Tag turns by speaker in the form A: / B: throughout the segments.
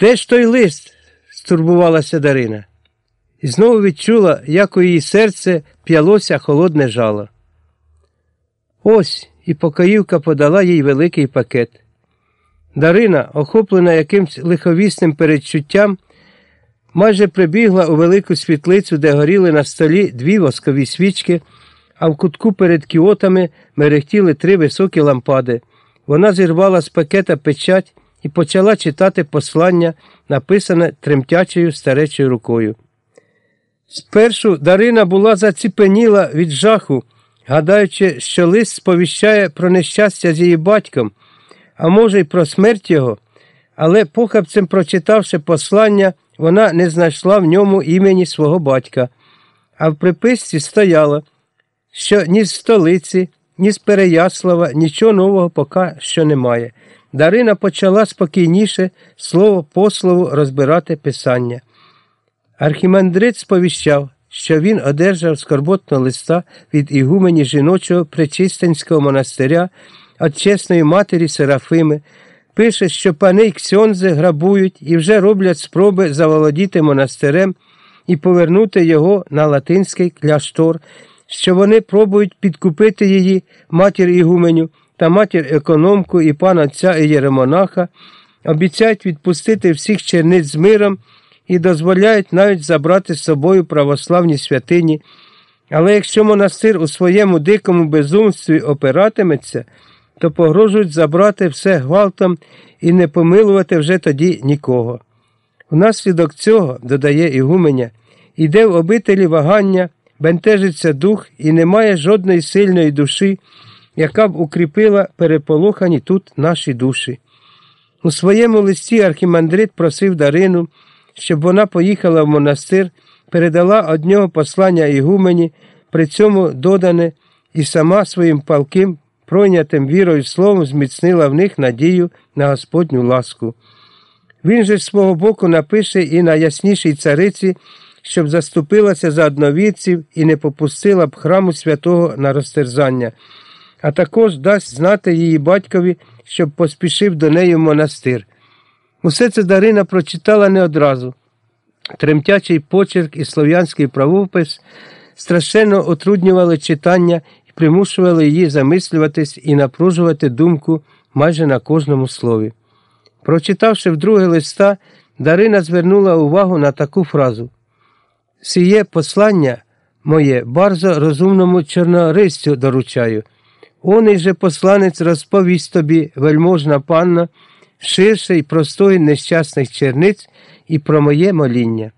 A: Де ж той лист? стурбувалася Дарина. І знову відчула, як у її серце п'ялося холодне жало. Ось і покоївка подала їй великий пакет. Дарина, охоплена якимсь лиховісним передчуттям, майже прибігла у велику світлицю, де горіли на столі дві воскові свічки, а в кутку перед кіотами мерехтіли три високі лампади. Вона зірвала з пакета печать і почала читати послання, написане тремтячою старечою рукою. Спершу Дарина була заціпеніла від жаху, гадаючи, що лист сповіщає про нещастя з її батьком, а може, й про смерть його, але похабцем прочитавши послання, вона не знайшла в ньому імені свого батька, а в приписці стояло, що ні з столиці, ні з Переяслава нічого нового поки що немає. Дарина почала спокійніше слово по слову розбирати писання. Архімандрит сповіщав, що він одержав скорботного листа від ігумені жіночого Пречистинського монастиря від чесної матері Серафими, пише, що пани й ксьонзи грабують і вже роблять спроби заволодіти монастирем і повернути його на латинський кляштор, що вони пробують підкупити її, матір Ігуменю та матір економку і пана отця і єремонаха, обіцяють відпустити всіх черниць з миром і дозволяють навіть забрати з собою православні святині. Але якщо монастир у своєму дикому безумстві опиратиметься, то погрожують забрати все гвалтом і не помилувати вже тоді нікого. Внаслідок цього, додає Ігуменя, іде в обителі вагання, бентежиться дух і немає жодної сильної душі, яка б укріпила переполохані тут наші душі. У своєму листі архімандрит просив Дарину, щоб вона поїхала в монастир, передала од нього послання Ігумені, при цьому додане і сама своїм палким, пройнятим вірою словом зміцнила в них надію на Господню ласку. Він же з свого боку напише і на яснішій цариці, щоб заступилася за одновірців і не попустила б храму святого на розтерзання, а також дасть знати її батькові, щоб поспішив до неї в монастир. Усе це Дарина прочитала не одразу. Тремтячий почерк і слов'янський правопис страшенно отруднювали читання і примушували її замислюватись і напружувати думку майже на кожному слові. Прочитавши вдруге листа, Дарина звернула увагу на таку фразу Сіє послання моє барзо розумному чорнорисцю доручаю. Оний же посланець розповість тобі, вельможна панна, ширше й простої нещасних черниць і про моє моління.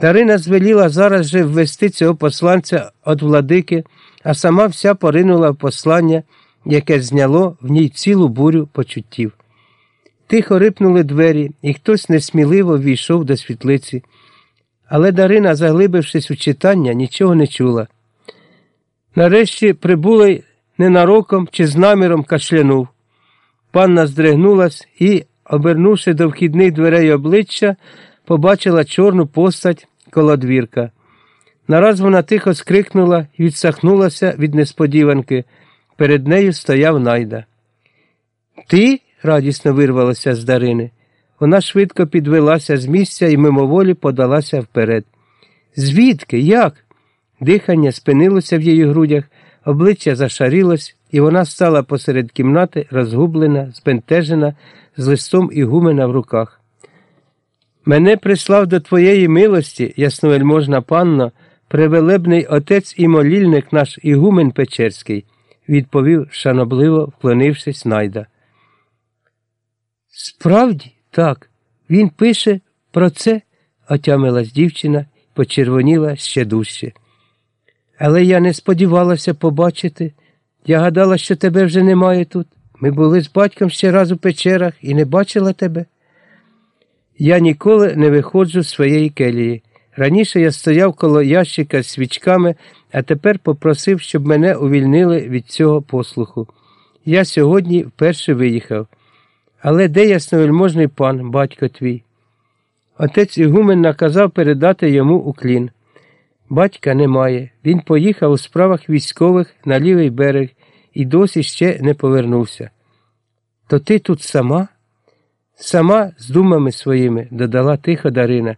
A: Дарина звеліла зараз же ввести цього посланця від владики, а сама вся поринула в послання, яке зняло в ній цілу бурю почуттів. Тихо рипнули двері, і хтось несміливо війшов до світлиці. Але Дарина, заглибившись у читання, нічого не чула. Нарешті прибулий ненароком чи з наміром кашлянув. Панна здригнулась і, обернувши до вхідних дверей обличчя, побачила чорну постать коло двірка. Нараз вона тихо скрикнула і відсахнулася від несподіванки. Перед нею стояв найда. Ти? радісно вирвалося з Дарини. Вона швидко підвелася з місця і мимоволі подалася вперед. Звідки? Як? Дихання спинилося в її грудях, обличчя зашарілось, і вона стала посеред кімнати, розгублена, збентежена, з листом ігумена в руках. Мене прислав до твоєї милості, ясновельможна панно, превелебний отець і молільник наш Ігумен Печерський, відповів, шанобливо вклонившись найда. Справді, так, він пише про це, отямилась дівчина почервоніла ще дужче. Але я не сподівалася побачити. Я гадала, що тебе вже немає тут. Ми були з батьком ще раз у печерах і не бачила тебе. Я ніколи не виходжу з своєї келії. Раніше я стояв коло ящика з свічками, а тепер попросив, щоб мене увільнили від цього послуху. Я сьогодні вперше виїхав. Але де ясновельможний пан, батько твій? Отець Ігумен наказав передати йому уклін. Батька немає. Він поїхав у справах військових на лівий берег і досі ще не повернувся. То ти тут сама? Сама з думами своїми додала тихо Дарина